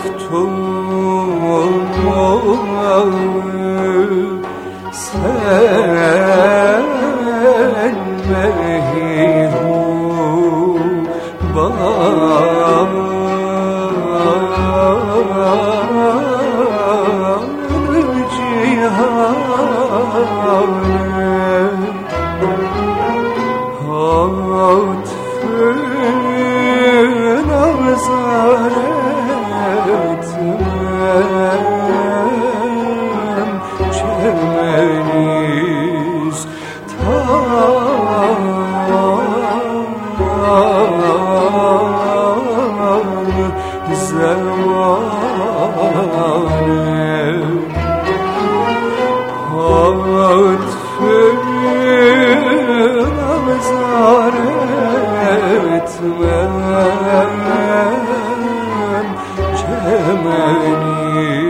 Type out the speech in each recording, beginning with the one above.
meftun meyhu bana cihanı hatfın azar etmem çemeniz tam زمان هات فرم زارت من چه منی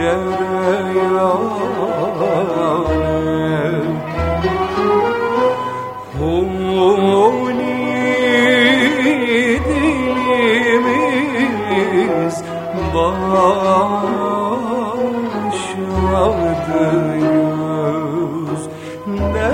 cereyanı Humuni dilimiz başladı yüz. Ne